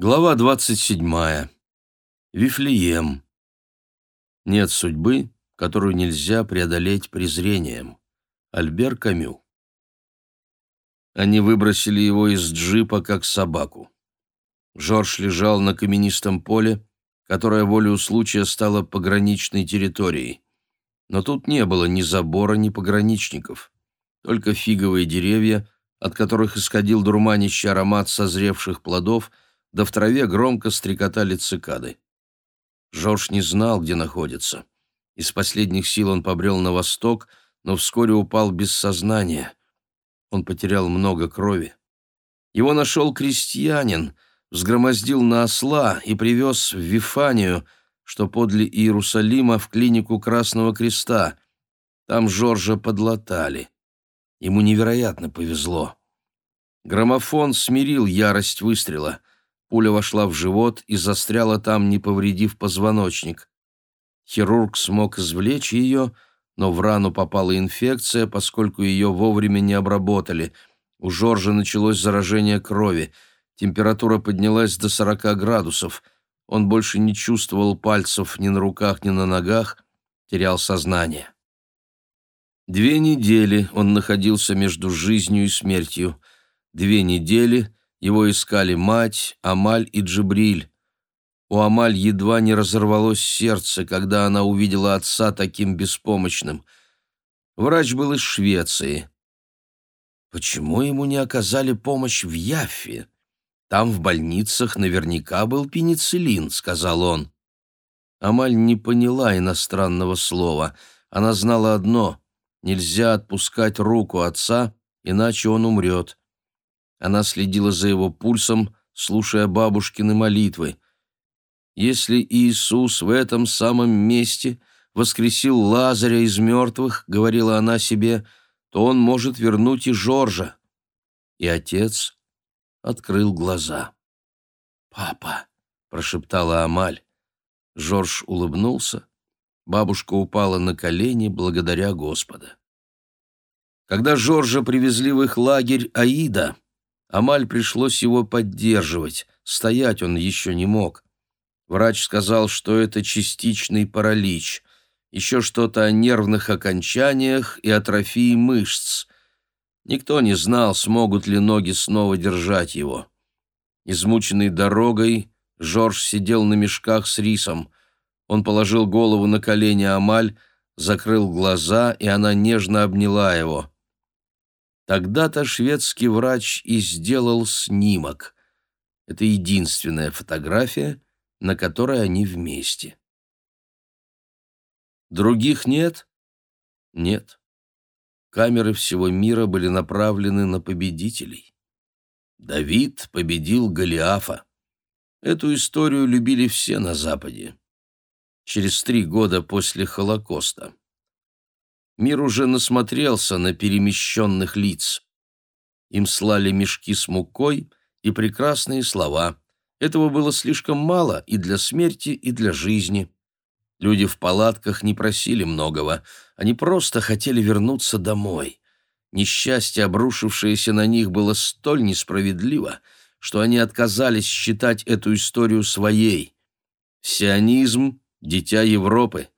Глава 27. Вифлеем. Нет судьбы, которую нельзя преодолеть презрением. Альбер Камю. Они выбросили его из джипа, как собаку. Жорж лежал на каменистом поле, которое волею случая стало пограничной территорией. Но тут не было ни забора, ни пограничников. Только фиговые деревья, от которых исходил дурманящий аромат созревших плодов — да в траве громко стрекотали цикады. Жорж не знал, где находится. Из последних сил он побрел на восток, но вскоре упал без сознания. Он потерял много крови. Его нашел крестьянин, взгромоздил на осла и привез в Вифанию, что подле Иерусалима, в клинику Красного Креста. Там Жоржа подлатали. Ему невероятно повезло. Граммофон смирил ярость выстрела. Пуля вошла в живот и застряла там, не повредив позвоночник. Хирург смог извлечь ее, но в рану попала инфекция, поскольку ее вовремя не обработали. У Жоржа началось заражение крови. Температура поднялась до 40 градусов. Он больше не чувствовал пальцев ни на руках, ни на ногах, терял сознание. Две недели он находился между жизнью и смертью. Две недели — его искали мать, Амаль и Джибриль. У Амаль едва не разорвалось сердце, когда она увидела отца таким беспомощным. Врач был из Швеции. Почему ему не оказали помощь в Яффе? Там в больницах наверняка был пенициллин, сказал он. Амаль не поняла иностранного слова. Она знала одно — нельзя отпускать руку отца, иначе он умрет. Она следила за его пульсом, слушая бабушкины молитвы. Если Иисус в этом самом месте воскресил Лазаря из мертвых, говорила она себе, то он может вернуть и Жоржа. И отец открыл глаза. «Папа!» — прошептала Амаль. Жорж улыбнулся. Бабушка упала на колени благодаря Господа. Когда Жоржа привезли в их лагерь Аида, Амаль пришлось его поддерживать, стоять он еще не мог. Врач сказал, что это частичный паралич, еще что-то о нервных окончаниях и атрофии мышц. Никто не знал, смогут ли ноги снова держать его. Измученный дорогой, Жорж сидел на мешках с рисом. Он положил голову на колени Амаль, закрыл глаза, и она нежно обняла его. Тогда-то шведский врач и сделал снимок. Это единственная фотография, на которой они вместе. Других нет? Нет. Камеры всего мира были направлены на победителей. Давид победил Голиафа. Эту историю любили все на Западе. Через три года после Холокоста. Мир уже насмотрелся на перемещенных лиц. Им слали мешки с мукой и прекрасные слова. Этого было слишком мало и для смерти, и для жизни. Люди в палатках не просили многого, они просто хотели вернуться домой. Несчастье, обрушившееся на них, было столь несправедливо, что они отказались считать эту историю своей. Сионизм — дитя Европы.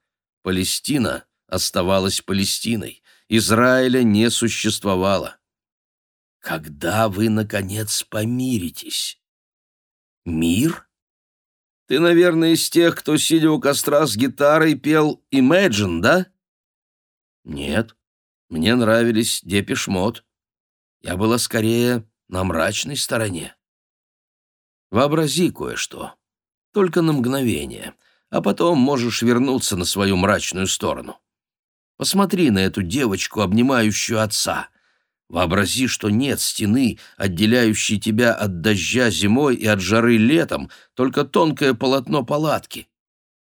Палестина — оставалась Палестиной. Израиля не существовало. Когда вы, наконец, помиритесь? Мир? Ты, наверное, из тех, кто, сидя у костра с гитарой, пел «Imagine», да? Нет, мне нравились Депешмот. Я была скорее на мрачной стороне. Вообрази кое-что, только на мгновение, а потом можешь вернуться на свою мрачную сторону. Посмотри на эту девочку, обнимающую отца. Вообрази, что нет стены, отделяющей тебя от дождя зимой и от жары летом, только тонкое полотно палатки.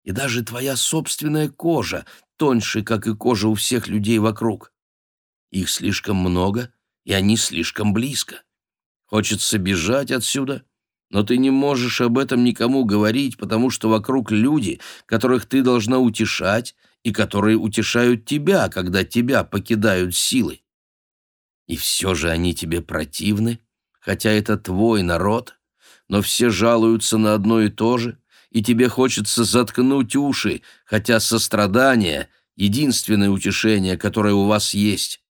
И даже твоя собственная кожа тоньше, как и кожа у всех людей вокруг. Их слишком много, и они слишком близко. Хочется бежать отсюда, но ты не можешь об этом никому говорить, потому что вокруг люди, которых ты должна утешать и которые утешают тебя, когда тебя покидают силы. И все же они тебе противны, хотя это твой народ, но все жалуются на одно и то же, и тебе хочется заткнуть уши, хотя сострадание — единственное утешение, которое у вас есть.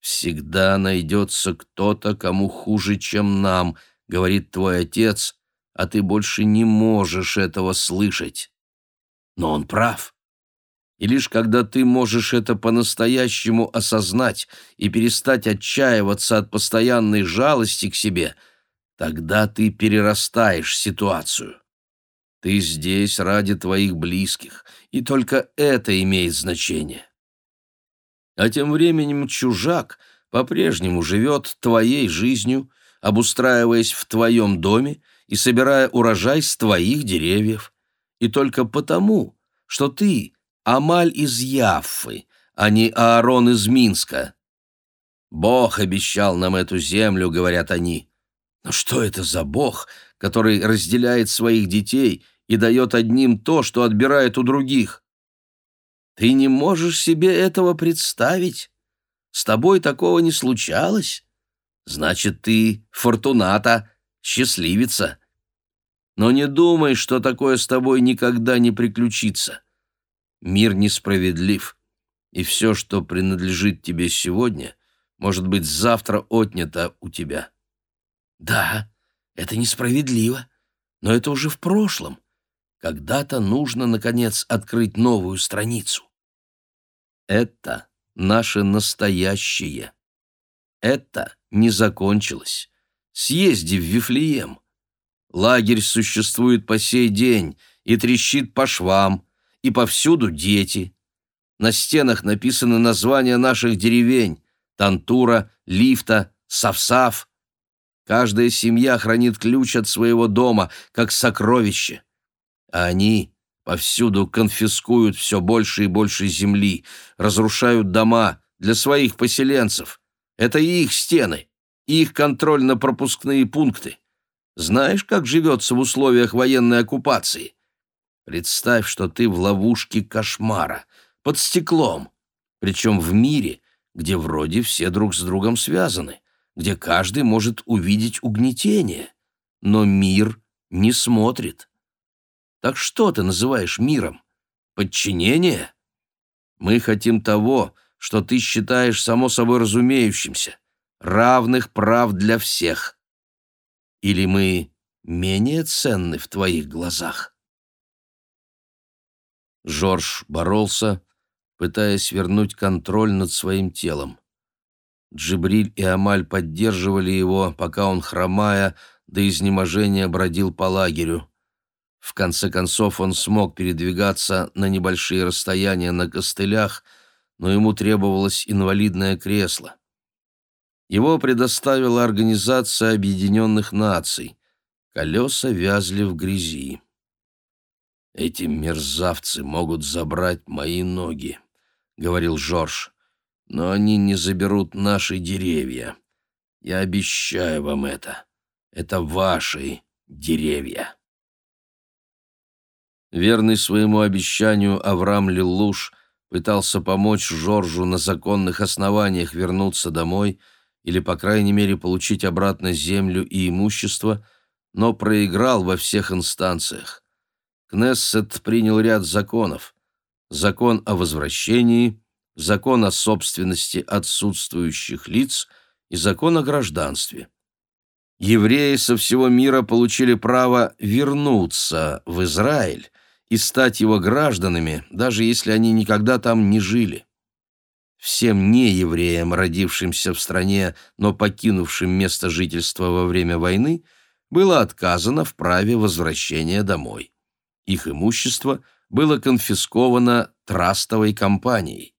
Всегда найдется кто-то, кому хуже, чем нам, — говорит твой отец, а ты больше не можешь этого слышать. Но он прав. И лишь когда ты можешь это по-настоящему осознать и перестать отчаиваться от постоянной жалости к себе, тогда ты перерастаешь ситуацию. Ты здесь ради твоих близких, и только это имеет значение. А тем временем чужак по-прежнему живет твоей жизнью, обустраиваясь в твоем доме и собирая урожай с твоих деревьев. И только потому, что ты Амаль из Яффы, а не Аарон из Минска. Бог обещал нам эту землю, говорят они. Но что это за Бог, который разделяет своих детей и дает одним то, что отбирает у других? Ты не можешь себе этого представить? С тобой такого не случалось? Значит, ты фортуната, счастливица. Но не думай, что такое с тобой никогда не приключится. Мир несправедлив, и все, что принадлежит тебе сегодня, может быть завтра отнято у тебя. Да, это несправедливо, но это уже в прошлом. Когда-то нужно, наконец, открыть новую страницу. Это наше настоящее. Это не закончилось. Съезди в Вифлеем. Лагерь существует по сей день и трещит по швам, и повсюду дети. На стенах написаны названия наших деревень — Тантура, Лифта, Савсав. Каждая семья хранит ключ от своего дома, как сокровище. А они повсюду конфискуют все больше и больше земли, разрушают дома для своих поселенцев. Это их стены, их контрольно-пропускные пункты. Знаешь, как живется в условиях военной оккупации? Представь, что ты в ловушке кошмара, под стеклом, причем в мире, где вроде все друг с другом связаны, где каждый может увидеть угнетение, но мир не смотрит. Так что ты называешь миром? Подчинение? Мы хотим того, что ты считаешь само собой разумеющимся, равных прав для всех. Или мы менее ценны в твоих глазах? Жорж боролся, пытаясь вернуть контроль над своим телом. Джибриль и Амаль поддерживали его, пока он, хромая, до изнеможения бродил по лагерю. В конце концов он смог передвигаться на небольшие расстояния на костылях, но ему требовалось инвалидное кресло. Его предоставила Организация Объединенных Наций. Колеса вязли в грязи. «Эти мерзавцы могут забрать мои ноги», — говорил Жорж, — «но они не заберут наши деревья. Я обещаю вам это. Это ваши деревья». Верный своему обещанию Авраам Лилуш пытался помочь Жоржу на законных основаниях вернуться домой или, по крайней мере, получить обратно землю и имущество, но проиграл во всех инстанциях. Кнессет принял ряд законов. Закон о возвращении, закон о собственности отсутствующих лиц и закон о гражданстве. Евреи со всего мира получили право вернуться в Израиль и стать его гражданами, даже если они никогда там не жили. Всем неевреям, родившимся в стране, но покинувшим место жительства во время войны, было отказано в праве возвращения домой. Их имущество было конфисковано трастовой компанией.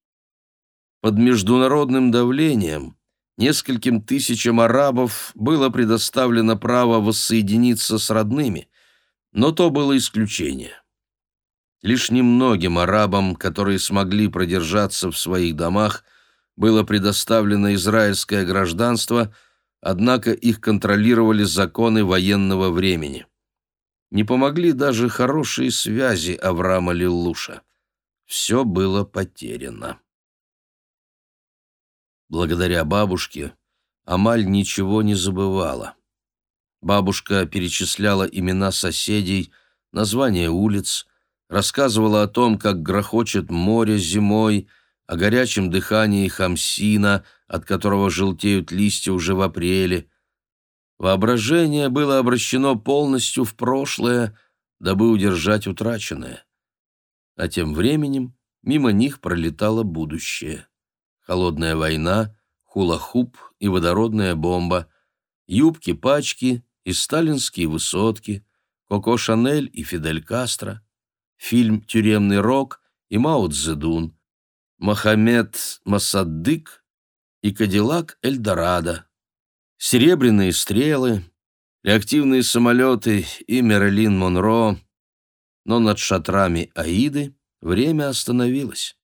Под международным давлением нескольким тысячам арабов было предоставлено право воссоединиться с родными, но то было исключение. Лишь немногим арабам, которые смогли продержаться в своих домах, было предоставлено израильское гражданство, однако их контролировали законы военного времени. Не помогли даже хорошие связи Авраама Лиллуша. Все было потеряно. Благодаря бабушке Амаль ничего не забывала. Бабушка перечисляла имена соседей, названия улиц, рассказывала о том, как грохочет море зимой, о горячем дыхании хамсина, от которого желтеют листья уже в апреле. Воображение было обращено полностью в прошлое, дабы удержать утраченное. А тем временем мимо них пролетало будущее. Холодная война, хула-хуп и водородная бомба, юбки-пачки и сталинские высотки, Коко Шанель и Фидель Кастро, фильм «Тюремный рок» и Мао Цзэдун, Мохаммед Масаддык и Кадиллак Эльдорадо, серебряные стрелы, реактивные самолеты и Мерлин Монро, но над шатрами Аиды время остановилось.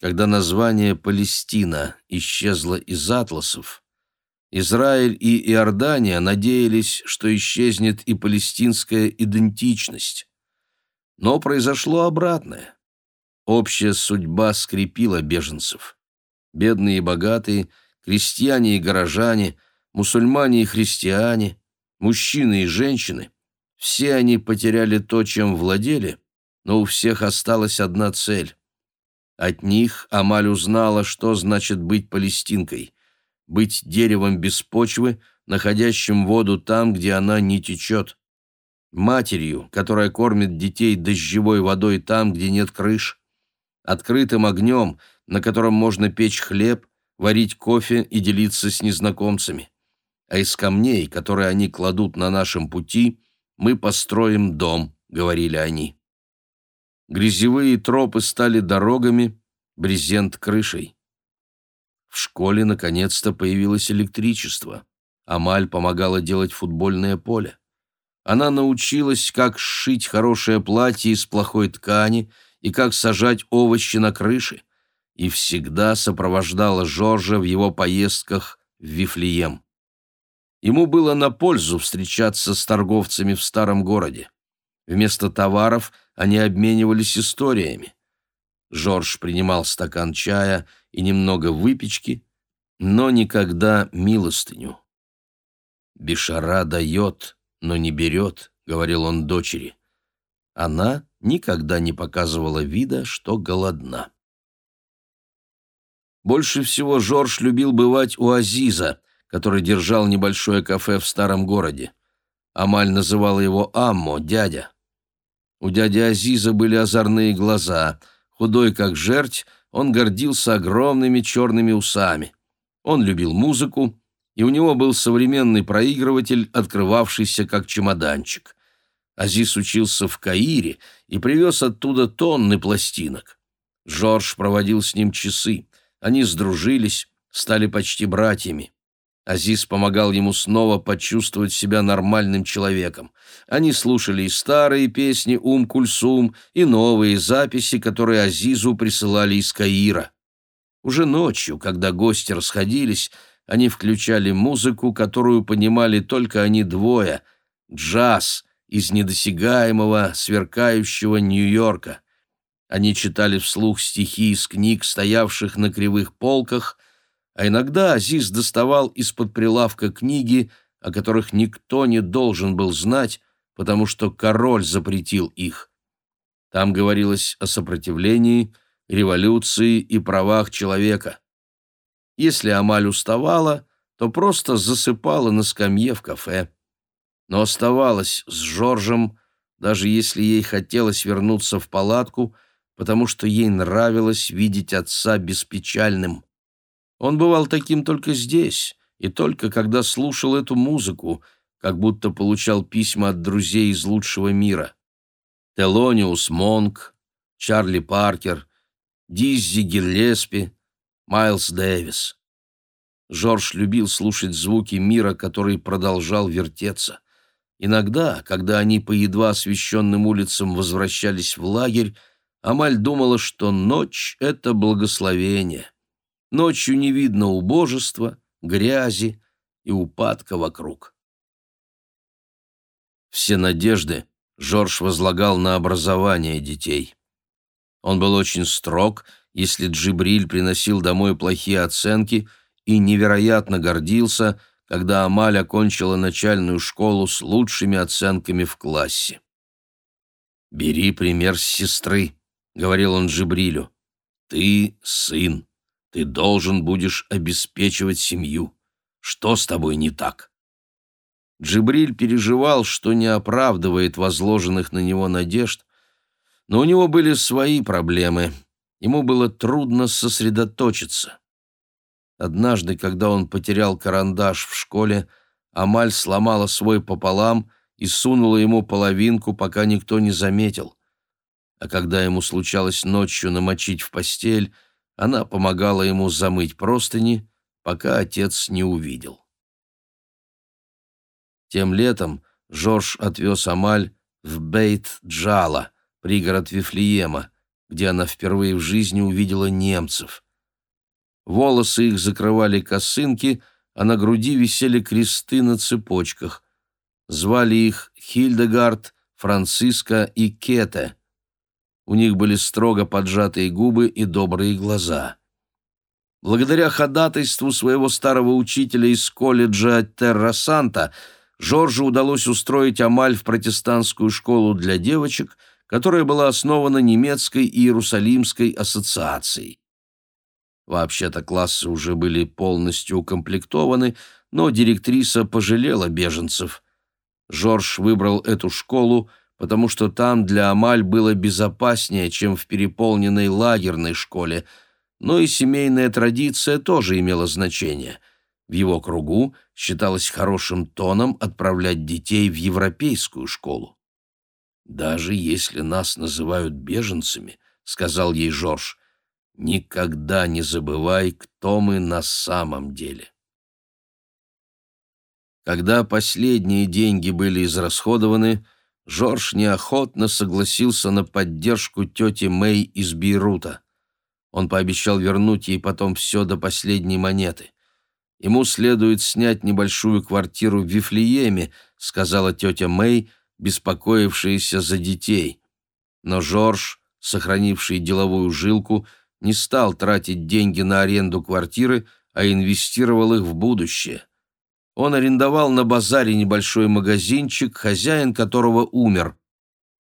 Когда название Палестина исчезло из атласов, Израиль и Иордания надеялись, что исчезнет и палестинская идентичность. Но произошло обратное. Общая судьба скрепила беженцев. Бедные и богатые, крестьяне и горожане, мусульмане и христиане, мужчины и женщины — все они потеряли то, чем владели, но у всех осталась одна цель. От них Амаль узнала, что значит быть палестинкой, быть деревом без почвы, находящим воду там, где она не течет, матерью, которая кормит детей дождевой водой там, где нет крыш, открытым огнем, на котором можно печь хлеб, варить кофе и делиться с незнакомцами. А из камней, которые они кладут на нашем пути, мы построим дом, говорили они. Грязевые тропы стали дорогами, брезент — крышей. В школе наконец-то появилось электричество. Амаль помогала делать футбольное поле. Она научилась, как сшить хорошее платье из плохой ткани и как сажать овощи на крыше, и всегда сопровождала Жоржа в его поездках в Вифлеем. Ему было на пользу встречаться с торговцами в старом городе. Вместо товаров они обменивались историями. Жорж принимал стакан чая и немного выпечки, но никогда милостыню. «Бешара дает, но не берет», — говорил он дочери. Она никогда не показывала вида, что голодна. Больше всего Жорж любил бывать у Азиза, который держал небольшое кафе в старом городе. Амаль называла его Аммо, дядя. У дяди Азиза были озорные глаза. Худой как жерть, он гордился огромными черными усами. Он любил музыку, и у него был современный проигрыватель, открывавшийся как чемоданчик. Азиз учился в Каире и привез оттуда тонны пластинок. Жорж проводил с ним часы. Они сдружились, стали почти братьями. Азиз помогал ему снова почувствовать себя нормальным человеком. Они слушали и старые песни Ум-Кульсум, и новые записи, которые Азизу присылали из Каира. Уже ночью, когда гости расходились, они включали музыку, которую понимали только они двое — джаз из недосягаемого, сверкающего Нью-Йорка. Они читали вслух стихи из книг, стоявших на кривых полках — а иногда Азиз доставал из-под прилавка книги, о которых никто не должен был знать, потому что король запретил их. Там говорилось о сопротивлении, революции и правах человека. Если Амаль уставала, то просто засыпала на скамье в кафе. Но оставалась с Жоржем, даже если ей хотелось вернуться в палатку, потому что ей нравилось видеть отца беспечальным. Он бывал таким только здесь, и только когда слушал эту музыку, как будто получал письма от друзей из лучшего мира. Телониус Монк, Чарли Паркер, Диззи Гиллеспи, Майлз Дэвис. Жорж любил слушать звуки мира, который продолжал вертеться. Иногда, когда они по едва освещенным улицам возвращались в лагерь, Амаль думала, что ночь — это благословение. Ночью не видно убожества, грязи и упадка вокруг. Все надежды Жорж возлагал на образование детей. Он был очень строг, если Джибриль приносил домой плохие оценки, и невероятно гордился, когда Амаль окончила начальную школу с лучшими оценками в классе. «Бери пример с сестры», — говорил он Джибрилю. «Ты сын, ты должен будешь обеспечивать семью. Что с тобой не так?» Джибриль переживал, что не оправдывает возложенных на него надежд, но у него были свои проблемы. Ему было трудно сосредоточиться. Однажды, когда он потерял карандаш в школе, Амаль сломала свой пополам и сунула ему половинку, пока никто не заметил. А когда ему случалось ночью намочить в постель, она помогала ему замыть простыни, пока отец не увидел. Тем летом Жорж отвез Амаль в Бейт-Джала, пригород Вифлеема, где она впервые в жизни увидела немцев. Волосы их закрывали косынки, а на груди висели кресты на цепочках. Звали их Хильдегард, Франциска и Кете. У них были строго поджатые губы и добрые глаза. Благодаря ходатайству своего старого учителя из колледжа Терра-Санта Жоржу удалось устроить Амаль в протестантскую школу для девочек, которая была основана немецкой и Иерусалимской ассоциацией. Вообще-то классы уже были полностью укомплектованы, но директриса пожалела беженцев. Жорж выбрал эту школу, потому что там для Амаль было безопаснее, чем в переполненной лагерной школе, но и семейная традиция тоже имела значение. В его кругу считалось хорошим тоном отправлять детей в европейскую школу. «Даже если нас называют беженцами», — сказал ей Жорж, — «никогда не забывай, кто мы на самом деле». Когда последние деньги были израсходованы, Жорж неохотно согласился на поддержку тети Мэй из Бейрута. Он пообещал вернуть ей потом все до последней монеты. «Ему следует снять небольшую квартиру в Вифлееме», — сказала тетя Мэй, беспокоившаяся за детей. Но Жорж, сохранивший деловую жилку, не стал тратить деньги на аренду квартиры, а инвестировал их в будущее. Он арендовал на базаре небольшой магазинчик, хозяин которого умер.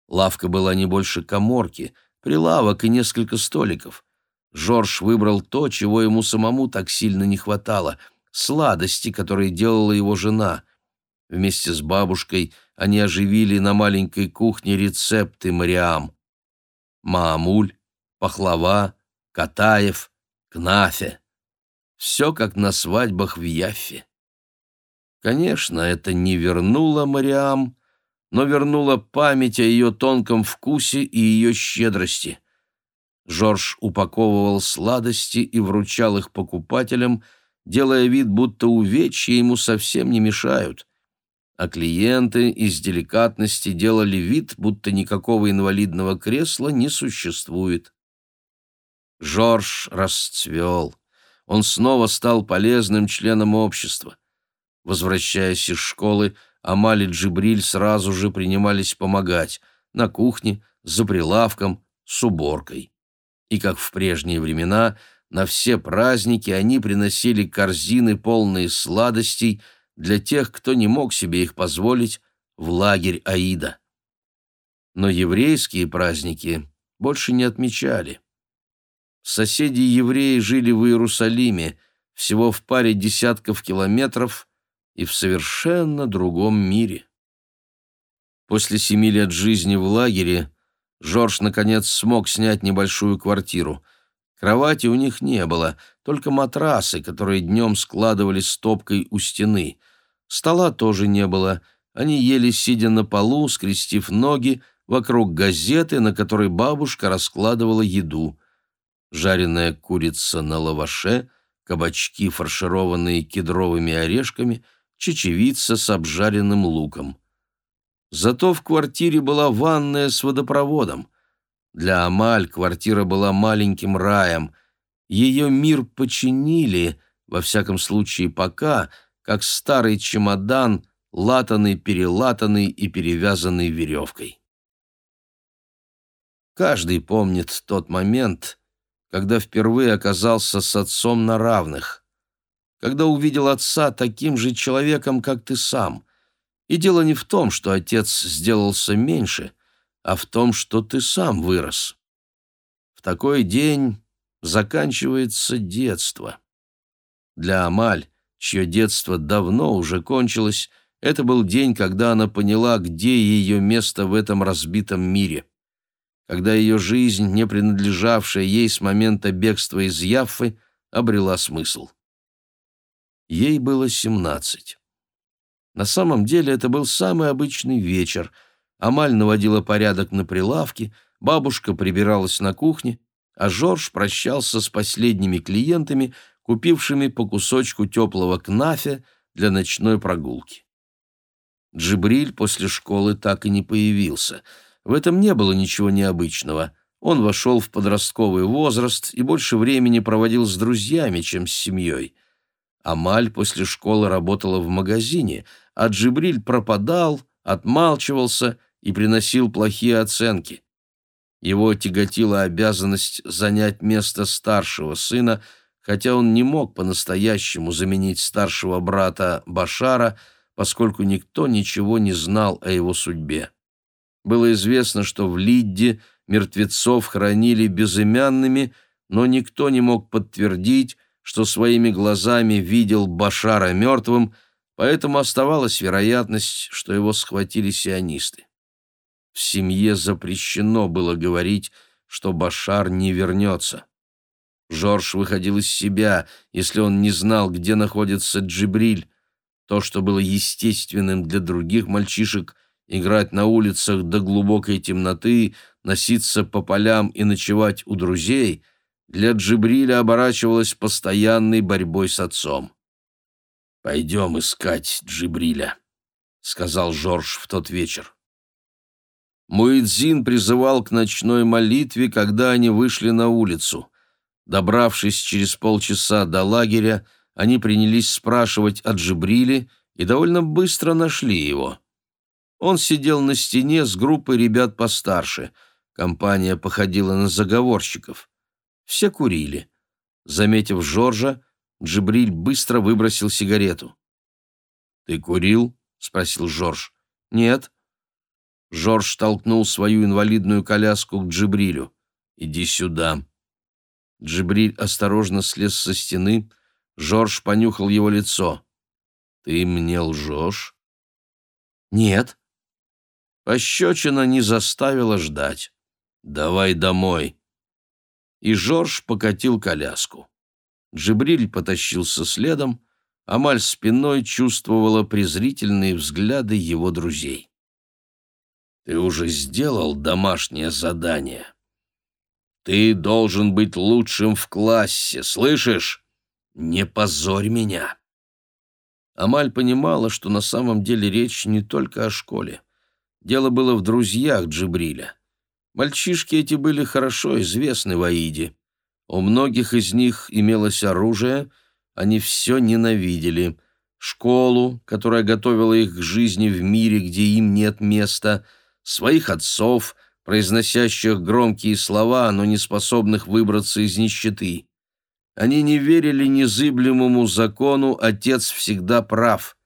Лавка была не больше коморки, прилавок и несколько столиков. Жорж выбрал то, чего ему самому так сильно не хватало — сладости, которые делала его жена. Вместе с бабушкой они оживили на маленькой кухне рецепты Мариам. Маамуль, пахлава, катаев, кнафе. Все как на свадьбах в Яффе. Конечно, это не вернуло Мариам, но вернуло память о ее тонком вкусе и ее щедрости. Жорж упаковывал сладости и вручал их покупателям, делая вид, будто увечья ему совсем не мешают. А клиенты из деликатности делали вид, будто никакого инвалидного кресла не существует. Жорж расцвел. Он снова стал полезным членом общества. Возвращаясь из школы, Амаль и Джибриль сразу же принимались помогать на кухне, за прилавком, с уборкой. И, как в прежние времена, на все праздники они приносили корзины, полные сладостей, для тех, кто не мог себе их позволить, в лагерь Аида. Но еврейские праздники больше не отмечали. Соседи-евреи жили в Иерусалиме, всего в паре десятков километров, и в совершенно другом мире. После семи лет жизни в лагере Жорж наконец смог снять небольшую квартиру. Кровати у них не было, только матрасы, которые днем складывались стопкой у стены. Стола тоже не было. Они ели, сидя на полу, скрестив ноги, вокруг газеты, на которой бабушка раскладывала еду. Жареная курица на лаваше, кабачки, фаршированные кедровыми орешками — чечевица с обжаренным луком. Зато в квартире была ванная с водопроводом. Для Амаль квартира была маленьким раем. Ее мир починили, во всяком случае пока, как старый чемодан, латанный, перелатанный и перевязанный веревкой. Каждый помнит тот момент, когда впервые оказался с отцом на равных. Когда увидел отца таким же человеком, как ты сам. И дело не в том, что отец сделался меньше, а в том, что ты сам вырос. В такой день заканчивается детство. Для Амаль, чье детство давно уже кончилось, это был день, когда она поняла, где ее место в этом разбитом мире. Когда ее жизнь, не принадлежавшая ей с момента бегства из Яффы, обрела смысл. Ей было семнадцать. На самом деле это был самый обычный вечер. Амаль наводила порядок на прилавке, бабушка прибиралась на кухне, а Жорж прощался с последними клиентами, купившими по кусочку теплого кнафе для ночной прогулки. Джибриль после школы так и не появился. В этом не было ничего необычного. Он вошел в подростковый возраст и больше времени проводил с друзьями, чем с семьей. Амаль после школы работала в магазине, а Джибриль пропадал, отмалчивался и приносил плохие оценки. Его тяготила обязанность занять место старшего сына, хотя он не мог по-настоящему заменить старшего брата Башара – поскольку никто ничего не знал о его судьбе. Было известно, что в Лидде мертвецов хранили безымянными, но никто не мог подтвердить, что своими глазами видел Башара мертвым, поэтому оставалась вероятность, что его схватили сионисты. В семье запрещено было говорить, что Башар не вернется. Жорж выходил из себя, если он не знал, где находится Джибриль, то, что было естественным для других мальчишек, играть на улицах до глубокой темноты, носиться по полям и ночевать у друзей, для Джибриля оборачивалось постоянной борьбой с отцом. «Пойдем искать Джибриля», — сказал Жорж в тот вечер. Муэдзин призывал к ночной молитве, когда они вышли на улицу. Добравшись через полчаса до лагеря, они принялись спрашивать о Джибриле и довольно быстро нашли его. Он сидел на стене с группой ребят постарше. Компания походила на заговорщиков. Все курили. Заметив Жоржа, Джибриль быстро выбросил сигарету. «Ты курил?» — спросил Жорж. «Нет». Жорж толкнул свою инвалидную коляску к Джибрилю. «Иди сюда». Джибриль осторожно слез со стены, — Жорж понюхал его лицо. «Ты мне лжешь?» «Нет». Пощечина не заставила ждать. «Давай домой». И Жорж покатил коляску. Джибриль потащился следом, Амаль спиной чувствовала презрительные взгляды его друзей. «Ты уже сделал домашнее задание. Ты должен быть лучшим в классе, слышишь?» «Не позорь меня!» Амаль понимала, что на самом деле речь не только о школе. Дело было в друзьях Джибриля. Мальчишки эти были хорошо известны в Аиде. У многих из них имелось оружие, они все ненавидели. Школу, которая готовила их к жизни в мире, где им нет места, своих отцов, произносящих громкие слова, но не способных выбраться из нищеты. Они не верили незыблемому закону «отец всегда прав».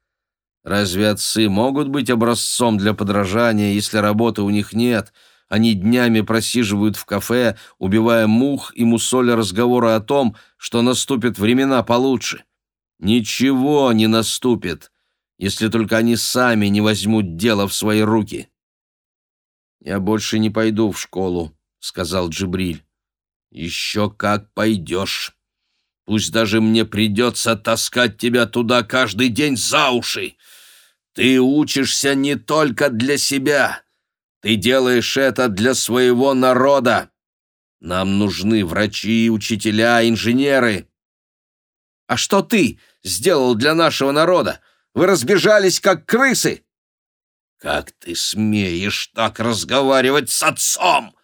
Разве отцы могут быть образцом для подражания, если работы у них нет? Они днями просиживают в кафе, убивая мух и мусоля разговоры о том, что наступят времена получше. Ничего не наступит, если только они сами не возьмут дело в свои руки. «Я больше не пойду в школу», — сказал Джибриль. «Еще как пойдешь». Пусть даже мне придется таскать тебя туда каждый день за уши. Ты учишься не только для себя. Ты делаешь это для своего народа. Нам нужны врачи, учителя, инженеры. А что ты сделал для нашего народа? Вы разбежались, как крысы. Как ты смеешь так разговаривать с отцом?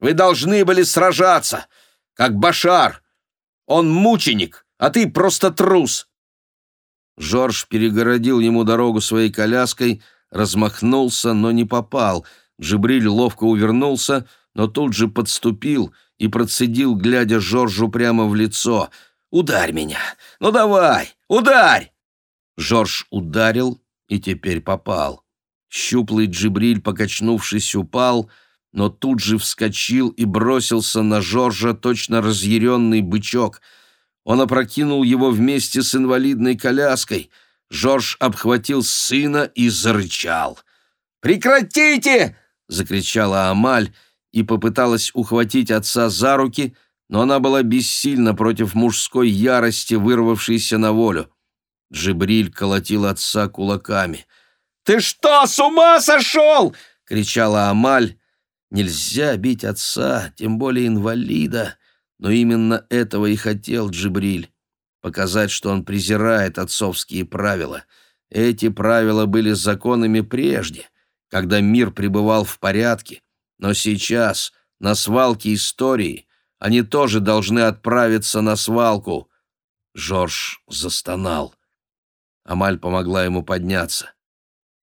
Вы должны были сражаться, как Башар, он мученик, а ты просто трус!» Жорж перегородил ему дорогу своей коляской, размахнулся, но не попал. Джибриль ловко увернулся, но тут же подступил и процедил, глядя Жоржу прямо в лицо. Ударь меня! Ну давай! Ударь!» Жорж ударил и теперь попал. Щуплый Джибриль, покачнувшись, упал, но тут же вскочил и бросился на Жоржа точно разъяренный бычок. Он опрокинул его вместе с инвалидной коляской. Жорж обхватил сына и зарычал. «Прекратите!» — закричала Амаль и попыталась ухватить отца за руки, но она была бессильна против мужской ярости, вырвавшейся на волю. Джибриль колотил отца кулаками. «Ты что, с ума сошел?» — кричала Амаль. Нельзя бить отца, тем более инвалида, но именно этого и хотел Джибриль — показать, что он презирает отцовские правила. Эти правила были законами прежде, когда мир пребывал в порядке, но сейчас, на свалке истории, они тоже должны отправиться на свалку. Жорж застонал. Амаль помогла ему подняться.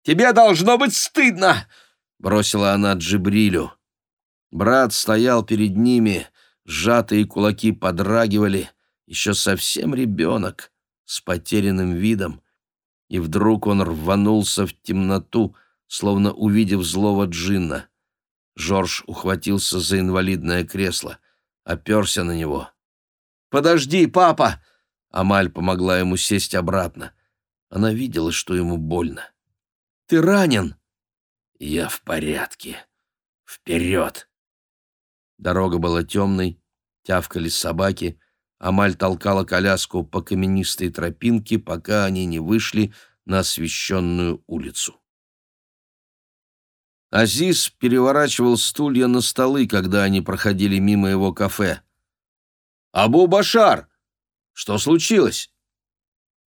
«Тебе должно быть стыдно!» — бросила она Джибрилю. Брат стоял перед ними, сжатые кулаки подрагивали, еще совсем ребенок, с потерянным видом, и вдруг он рванулся в темноту, словно увидев злого джинна. Жорж ухватился за инвалидное кресло, оперся на него. «Подожди, папа!» Амаль помогла ему сесть обратно. Она видела, что ему больно. «Ты ранен!» «Я в порядке. Вперед!» Дорога была темной, тявкали собаки. Амаль толкала коляску по каменистой тропинке, пока они не вышли на освещенную улицу. Азиз переворачивал стулья на столы, когда они проходили мимо его кафе. «Абу Башар! Что случилось?»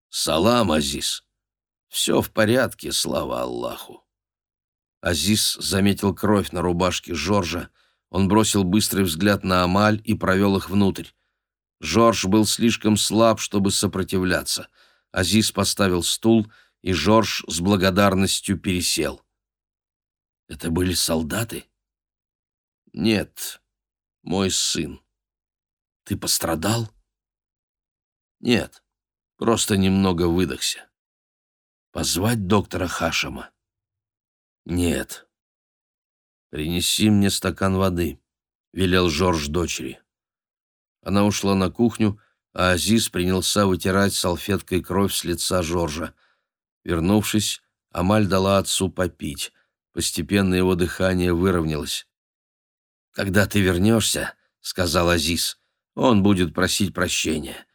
«Салам, Азиз. Все в порядке, слава Аллаху». Азиз заметил кровь на рубашке Жоржа. Он бросил быстрый взгляд на Амаль и провел их внутрь. Жорж был слишком слаб, чтобы сопротивляться. Азиз поставил стул, и Жорж с благодарностью пересел. «Это были солдаты?» «Нет, мой сын». «Ты пострадал?» «Нет». Просто немного выдохся. Позвать доктора Хашама? Нет. Принеси мне стакан воды, велел Жорж дочери. Она ушла на кухню, а Азиз принялся вытирать салфеткой кровь с лица Жоржа. Вернувшись, Амаль дала отцу попить. Постепенно его дыхание выровнялось. «Когда ты вернешься, — сказал Азиз, — он будет просить прощения.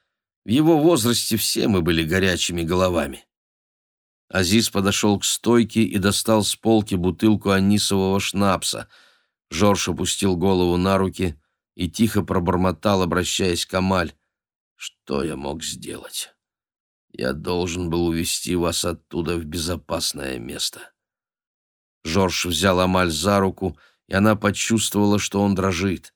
В его возрасте все мы были горячими головами. Азиз подошел к стойке и достал с полки бутылку анисового шнапса. Жорж опустил голову на руки и тихо пробормотал, обращаясь к Амаль. «Что я мог сделать? Я должен был увести вас оттуда в безопасное место». Жорж взял Амаль за руку, и она почувствовала, что он дрожит.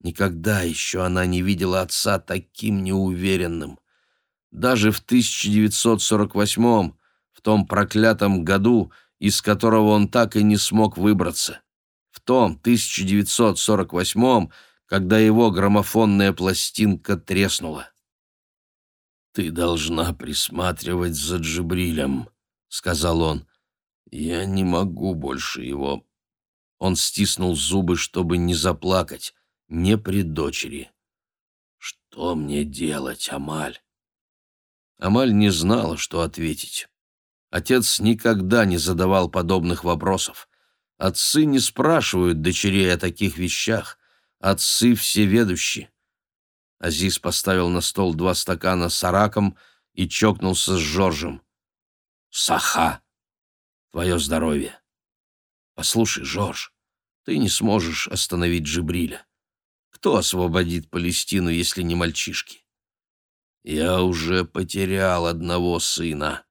Никогда еще она не видела отца таким неуверенным. Даже в 1948 в том проклятом году, из которого он так и не смог выбраться. В том 1948 когда его граммофонная пластинка треснула. «Ты должна присматривать за Джибрилем», — сказал он. «Я не могу больше его...» Он стиснул зубы, чтобы не заплакать не при дочери. «Что мне делать, Амаль?» Амаль не знала, что ответить. Отец никогда не задавал подобных вопросов. Отцы не спрашивают дочерей о таких вещах. Отцы всеведущи. Азиз поставил на стол два стакана с араком и чокнулся с Жоржем. «Саха! Твое здоровье! Послушай, Жорж, ты не сможешь остановить Джибриля. Кто освободит Палестину, если не мальчишки? Я уже потерял одного сына.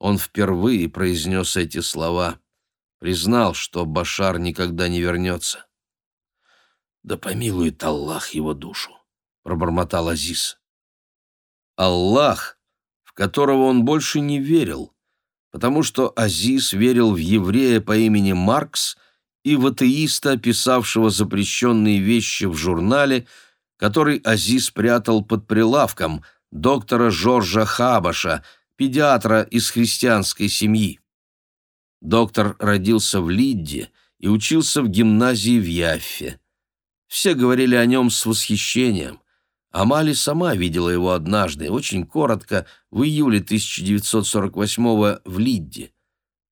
Он впервые произнес эти слова, признал, что Башар никогда не вернется. «Да помилует Аллах его душу», — пробормотал Азиз. Аллах, в которого он больше не верил, потому что Азиз верил в еврея по имени Маркс и в атеиста, писавшего запрещенные вещи в журнале, который Азиз прятал под прилавком доктора Жоржа Хабаша, педиатра из христианской семьи. Доктор родился в Лидде и учился в гимназии в Яффе. Все говорили о нем с восхищением. Амали сама видела его однажды, очень коротко, в июле 1948 в Лидде.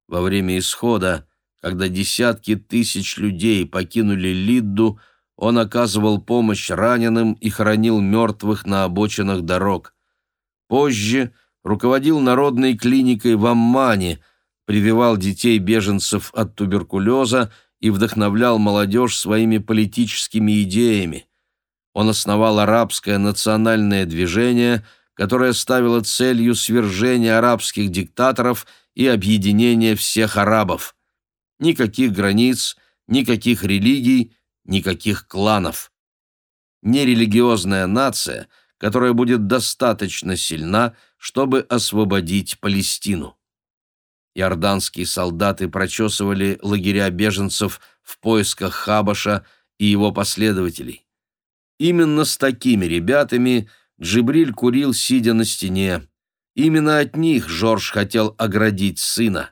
Во время исхода, когда десятки тысяч людей покинули Лидду, он оказывал помощь раненым и хоронил мертвых на обочинах дорог. Позже руководил народной клиникой в Аммане, прививал детей беженцев от туберкулеза и вдохновлял молодежь своими политическими идеями. Он основал арабское национальное движение, которое ставило целью свержение арабских диктаторов и объединение всех арабов. Никаких границ, никаких религий, никаких кланов. Нерелигиозная нация, которая будет достаточно сильна, чтобы освободить Палестину. Иорданские солдаты прочесывали лагеря беженцев в поисках Хабаша и его последователей. Именно с такими ребятами Джибриль курил, сидя на стене. Именно от них Жорж хотел оградить сына,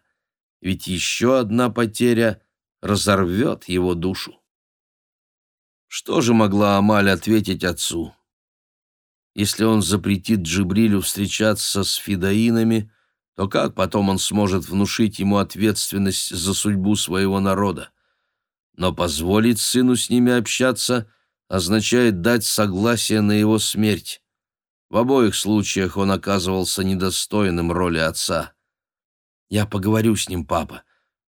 ведь еще одна потеря разорвет его душу. Что же могла Амаль ответить отцу? Если он запретит Джибрилю встречаться с фидаинами, то как потом он сможет внушить ему ответственность за судьбу своего народа? Но позволить сыну с ними общаться означает дать согласие на его смерть. В обоих случаях он оказывался недостойным роли отца. «Я поговорю с ним, папа.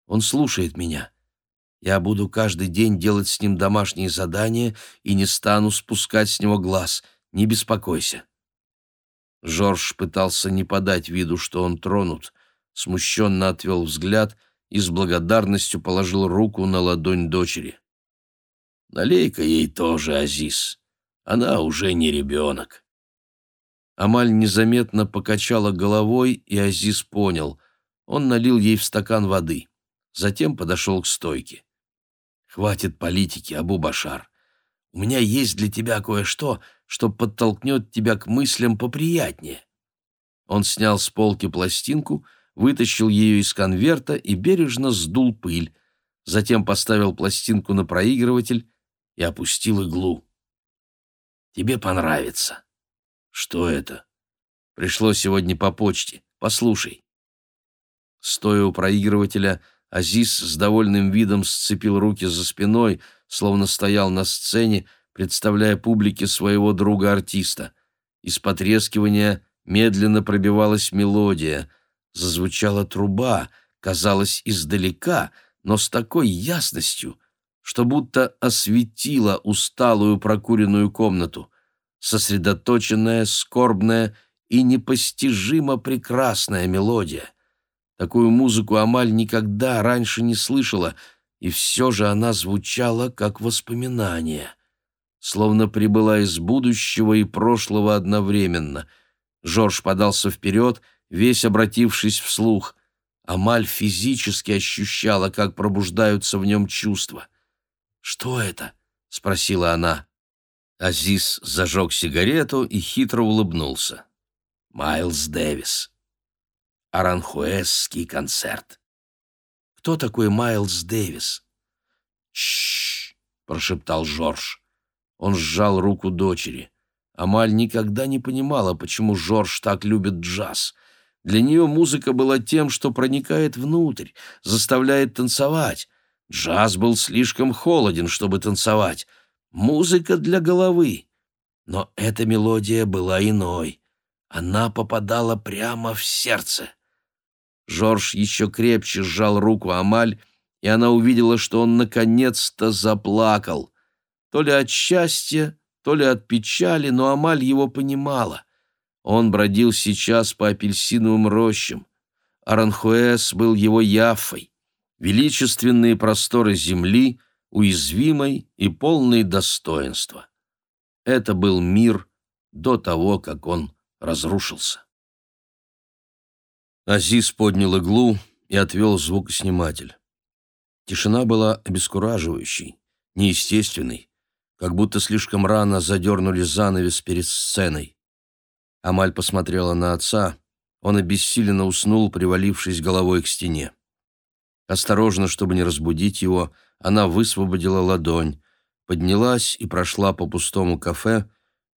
Он слушает меня. Я буду каждый день делать с ним домашние задания и не стану спускать с него глаз. Не беспокойся». Жорж пытался не подать виду, что он тронут, смущенно отвел взгляд и с благодарностью положил руку на ладонь дочери. «Налей-ка ей тоже, Азиз. Она уже не ребенок». Амаль незаметно покачала головой, и Азиз понял. Он налил ей в стакан воды. Затем подошел к стойке. Хватит политики, Абу-Башар. У меня есть для тебя кое-что, что подтолкнет тебя к мыслям поприятнее». Он снял с полки пластинку, вытащил ее из конверта и бережно сдул пыль, затем поставил пластинку на проигрыватель и опустил иглу. «Тебе понравится». «Что это?» «Пришло сегодня по почте. Послушай». Стоя у проигрывателя, Азиз с довольным видом сцепил руки за спиной, словно стоял на сцене, представляя публике своего друга-артиста. Из потрескивания медленно пробивалась мелодия. Зазвучала труба, казалось, издалека, но с такой ясностью, что будто осветила усталую прокуренную комнату. Сосредоточенная, скорбная и непостижимо прекрасная мелодия — Такую музыку Амаль никогда раньше не слышала, и все же она звучала как воспоминание, словно прибыла из будущего и прошлого одновременно. Жорж подался вперед, весь обратившись вслух. Амаль физически ощущала, как пробуждаются в нем чувства. «Что это?» — спросила она. Азиз зажег сигарету и хитро улыбнулся. «Майлз Дэвис» аранхуэсский концерт. Кто такой Майлз Дэвис? Чш, прошептал Жорж. Он сжал руку дочери. Амаль никогда не понимала, почему Жорж так любит джаз. Для нее музыка была тем, что проникает внутрь, заставляет танцевать. Джаз был слишком холоден, чтобы танцевать. Музыка для головы. Но эта мелодия была иной. Она попадала прямо в сердце. Жорж еще крепче сжал руку Амаль, и она увидела, что он наконец-то заплакал. То ли от счастья, то ли от печали, но Амаль его понимала. Он бродил сейчас по апельсиновым рощам. Аранхуэс был его яфой. Величественные просторы земли, уязвимой и полной достоинства. Это был мир до того, как он разрушился. Азиз поднял иглу и отвел звукосниматель. Тишина была обескураживающей, неестественной. Как будто слишком рано задернули занавес перед сценой. Амаль посмотрела на отца, он обессиленно уснул, привалившись головой к стене. Осторожно, чтобы не разбудить его, она высвободила ладонь, поднялась и прошла по пустому кафе,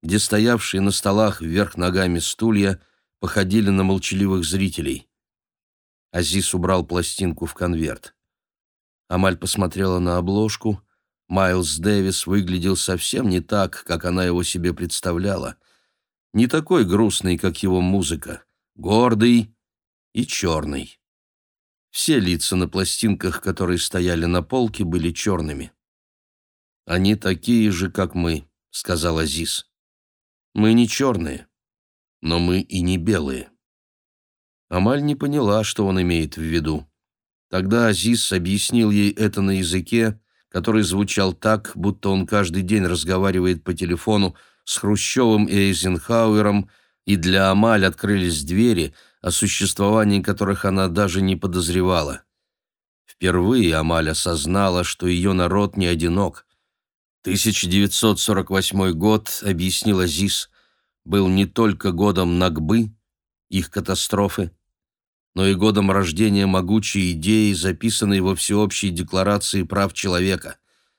где стоявшие на столах вверх ногами стулья походили на молчаливых зрителей. Азис убрал пластинку в конверт. Амаль посмотрела на обложку. Майлз Дэвис выглядел совсем не так, как она его себе представляла. Не такой грустный, как его музыка. Гордый и черный. Все лица на пластинках, которые стояли на полке, были черными. «Они такие же, как мы», — сказал Азиз. «Мы не черные, но мы и не белые». Амаль не поняла, что он имеет в виду. Тогда Азиз объяснил ей это на языке, который звучал так, будто он каждый день разговаривает по телефону с Хрущевым и Эйзенхауэром, и для Амаль открылись двери, о существовании которых она даже не подозревала. Впервые Амаль осознала, что ее народ не одинок. 1948 год, объяснил Азиз, был не только годом Нагбы, их катастрофы, но и годом рождения могучей идеи, записанной во Всеобщей декларации прав человека.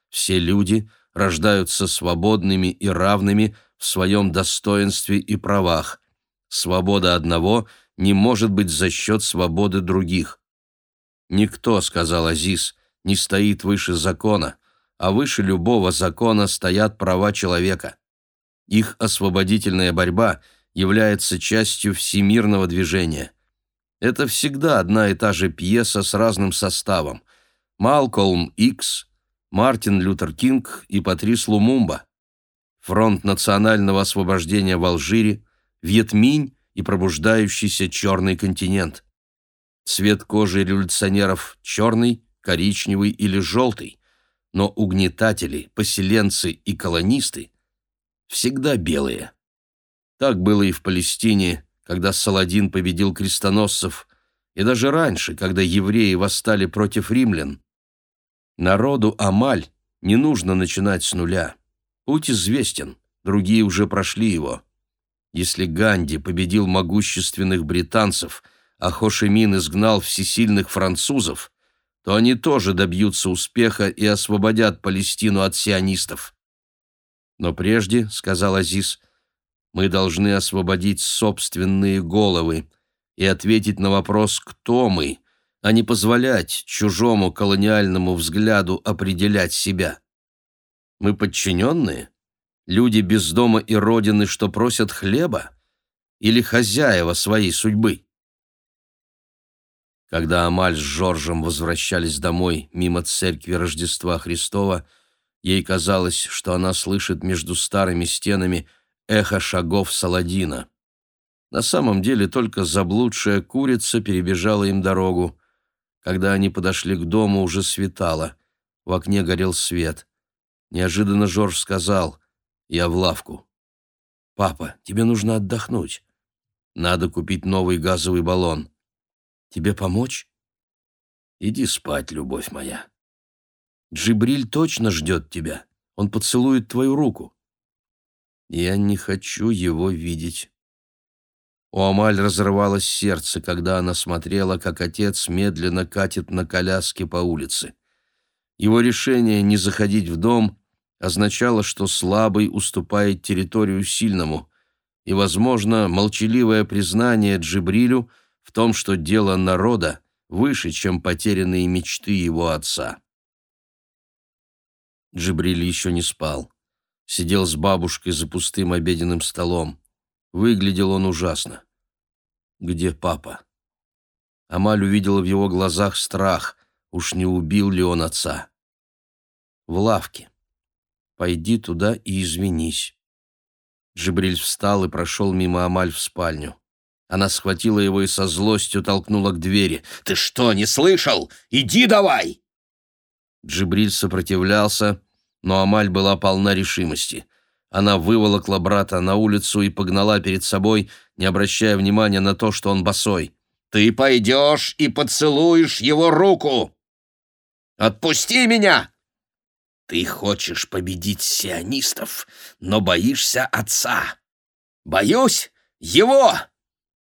Все люди рождаются свободными и равными в своем достоинстве и правах. Свобода одного не может быть за счет свободы других. «Никто, — сказал Азиз, — не стоит выше закона, а выше любого закона стоят права человека. Их освободительная борьба — является частью всемирного движения. Это всегда одна и та же пьеса с разным составом. Малкольм Икс, Мартин Лютер Кинг и Патрис Лумумба. Фронт национального освобождения в Алжире, Вьетминь и пробуждающийся черный континент. Цвет кожи революционеров черный, коричневый или желтый, но угнетатели, поселенцы и колонисты всегда белые. Так было и в Палестине, когда Саладин победил крестоносцев, и даже раньше, когда евреи восстали против римлян. Народу Амаль не нужно начинать с нуля. Путь известен, другие уже прошли его. Если Ганди победил могущественных британцев, а Хошемин изгнал всесильных французов, то они тоже добьются успеха и освободят Палестину от сионистов. Но прежде, — сказал Азиз, мы должны освободить собственные головы и ответить на вопрос «кто мы?», а не позволять чужому колониальному взгляду определять себя. Мы подчиненные? Люди без дома и родины, что просят хлеба? Или хозяева своей судьбы? Когда Амаль с Жоржем возвращались домой мимо церкви Рождества Христова, ей казалось, что она слышит между старыми стенами эхо шагов Саладина. На самом деле только заблудшая курица перебежала им дорогу. Когда они подошли к дому, уже светало. В окне горел свет. Неожиданно Жорж сказал, «Я в лавку». «Папа, тебе нужно отдохнуть. Надо купить новый газовый баллон. Тебе помочь?» «Иди спать, любовь моя». «Джибриль точно ждет тебя. Он поцелует твою руку». Я не хочу его видеть. У Амаль разрывалось сердце, когда она смотрела, как отец медленно катит на коляске по улице. Его решение не заходить в дом означало, что слабый уступает территорию сильному, и, возможно, молчаливое признание Джибрилю в том, что дело народа выше, чем потерянные мечты его отца. Джибриль еще не спал сидел с бабушкой за пустым обеденным столом. Выглядел он ужасно. «Где папа?» Амаль увидела в его глазах страх. Уж не убил ли он отца? «В лавке. Пойди туда и извинись». Джибриль встал и прошел мимо Амаль в спальню. Она схватила его и со злостью толкнула к двери. «Ты что, не слышал? Иди давай!» Джибриль сопротивлялся, но Амаль была полна решимости. Она выволокла брата на улицу и погнала перед собой, не обращая внимания на то, что он босой. «Ты пойдешь и поцелуешь его руку! Отпусти меня!» Ты хочешь победить сионистов, но боишься отца. Боюсь? Его!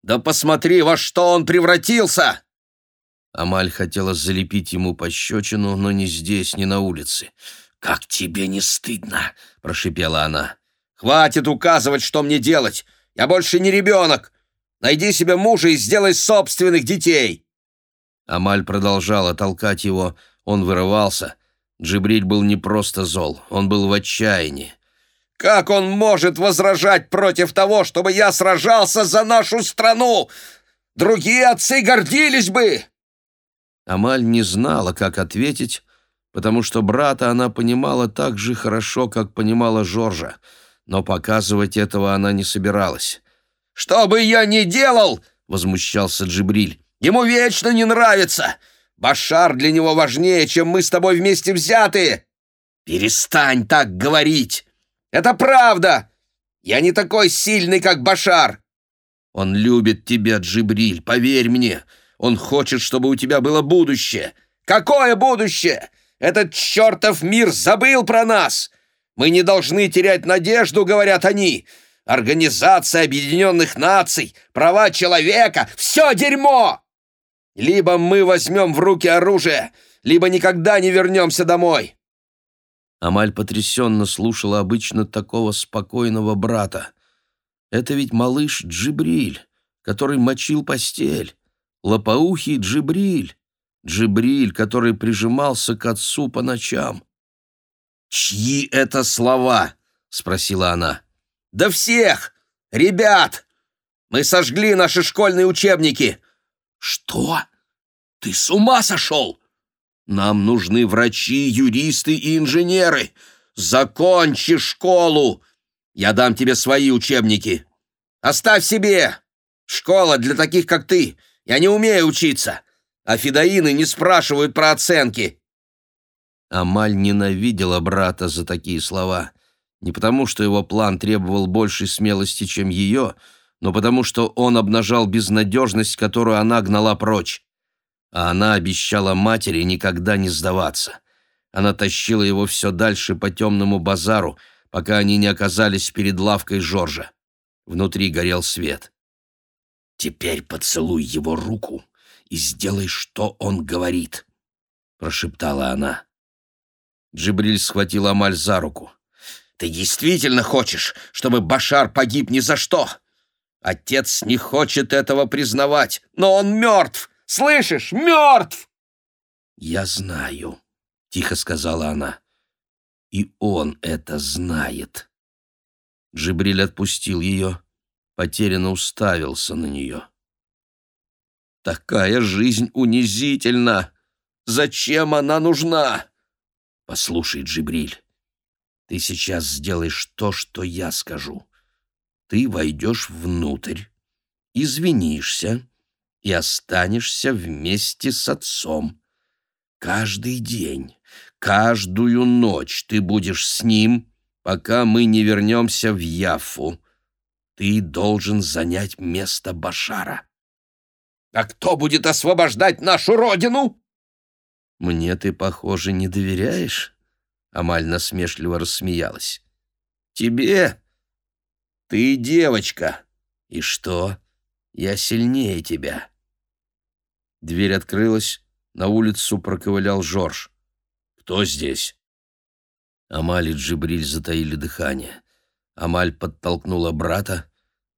Да посмотри, во что он превратился!» Амаль хотела залепить ему пощечину, но не здесь, не на улице. «Как тебе не стыдно?» — прошипела она. «Хватит указывать, что мне делать! Я больше не ребенок! Найди себе мужа и сделай собственных детей!» Амаль продолжала толкать его, он вырывался. Джибриль был не просто зол, он был в отчаянии. «Как он может возражать против того, чтобы я сражался за нашу страну? Другие отцы гордились бы!» Амаль не знала, как ответить, потому что брата она понимала так же хорошо, как понимала Жоржа, но показывать этого она не собиралась. «Что бы я ни делал!» — возмущался Джибриль. «Ему вечно не нравится! Башар для него важнее, чем мы с тобой вместе взятые!» «Перестань так говорить! Это правда! Я не такой сильный, как Башар!» «Он любит тебя, Джибриль, поверь мне! Он хочет, чтобы у тебя было будущее!» «Какое будущее? Этот чертов мир забыл про нас! Мы не должны терять надежду, говорят они!» Организация Объединенных Наций, права человека — все дерьмо! Либо мы возьмем в руки оружие, либо никогда не вернемся домой!» Амаль потрясенно слушала обычно такого спокойного брата. «Это ведь малыш Джибриль, который мочил постель, лопоухий Джибриль, Джибриль, который прижимался к отцу по ночам». «Чьи это слова?» — спросила она. «Да всех! Ребят! Мы сожгли наши школьные учебники!» «Что? Ты с ума сошел? Нам нужны врачи, юристы и инженеры! Закончи школу! Я дам тебе свои учебники! Оставь себе! Школа для таких, как ты! Я не умею учиться! А фидаины не спрашивают про оценки!» Амаль ненавидела брата за такие слова — не потому, что его план требовал большей смелости, чем ее, но потому, что он обнажал безнадежность, которую она гнала прочь. А она обещала матери никогда не сдаваться. Она тащила его все дальше по темному базару, пока они не оказались перед лавкой Жоржа. Внутри горел свет. «Теперь поцелуй его руку и сделай, что он говорит», — прошептала она. Джибриль схватил Амаль за руку. Ты действительно хочешь, чтобы Башар погиб ни за что? Отец не хочет этого признавать, но он мертв! Слышишь, мертв!» «Я знаю», — тихо сказала она. «И он это знает». Джибриль отпустил ее, потерянно уставился на нее. «Такая жизнь унизительна! Зачем она нужна?» «Послушай, Джибриль, ты сейчас сделаешь то, что я скажу. Ты войдешь внутрь, извинишься и останешься вместе с отцом. Каждый день, каждую ночь ты будешь с ним, пока мы не вернемся в Яфу. Ты должен занять место Башара. А кто будет освобождать нашу родину? Мне ты, похоже, не доверяешь? Амаль насмешливо рассмеялась. «Тебе? Ты девочка. И что? Я сильнее тебя». Дверь открылась, на улицу проковылял Жорж. «Кто здесь?» Амаль и Джибриль затаили дыхание. Амаль подтолкнула брата.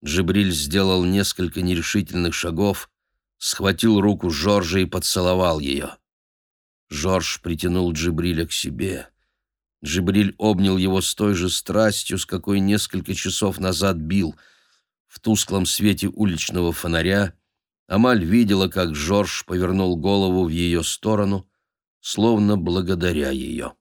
Джибриль сделал несколько нерешительных шагов, схватил руку Жоржа и поцеловал ее. Жорж притянул Джибриля к себе. Джибриль обнял его с той же страстью, с какой несколько часов назад бил. В тусклом свете уличного фонаря Амаль видела, как Жорж повернул голову в ее сторону, словно благодаря ее.